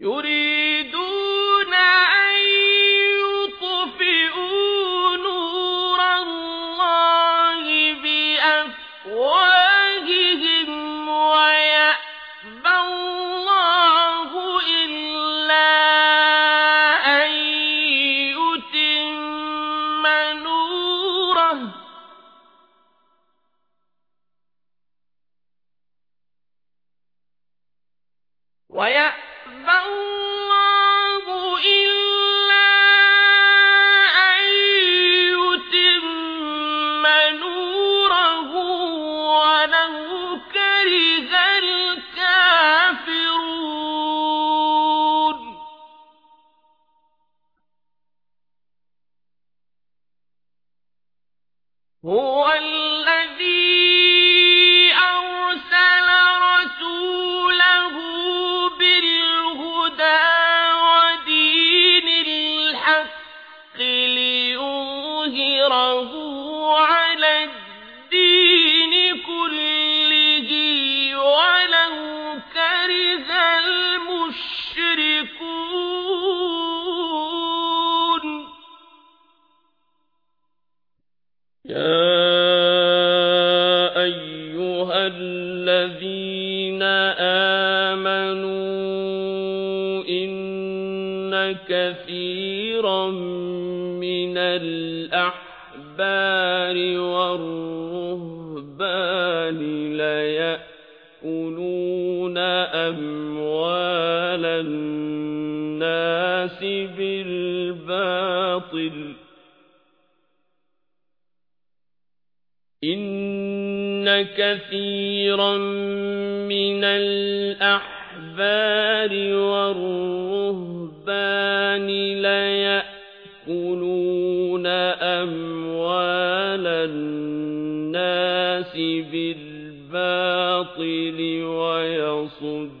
يريدون أن يطفئوا نور الله بأفواههم هو يا أيها الذين آمنوا إن كثيرا من الأحبار والرهبان ليأكلون أموال الناس بالباطل إن كثيرا من الأحبار والرهبان ليأكلون أموال الناس بالباطل ويصدون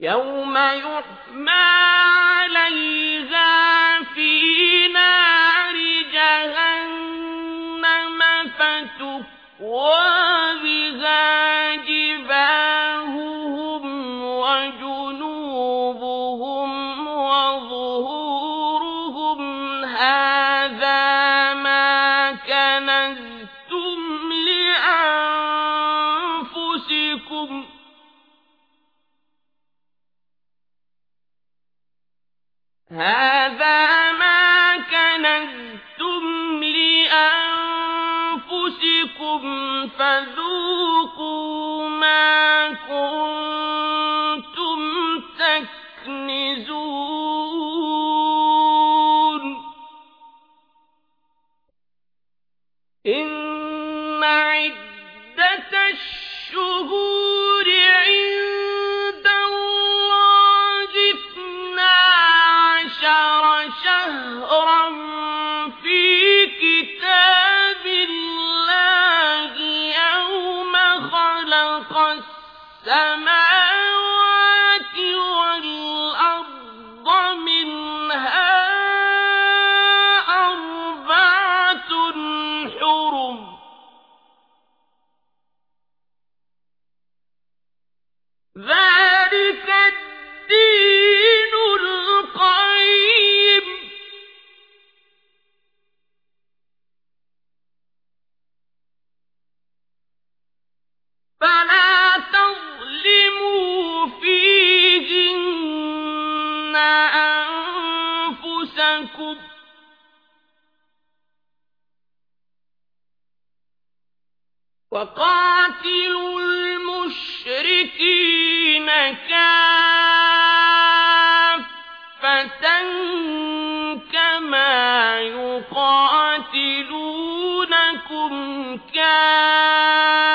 يوم يحمى لأنفسكم فذوقوا ما كنتم تكنزون. إن عدة الشهور السماوات معكم وقاتلوا المشركين كافة كما يقاتلونكم كافة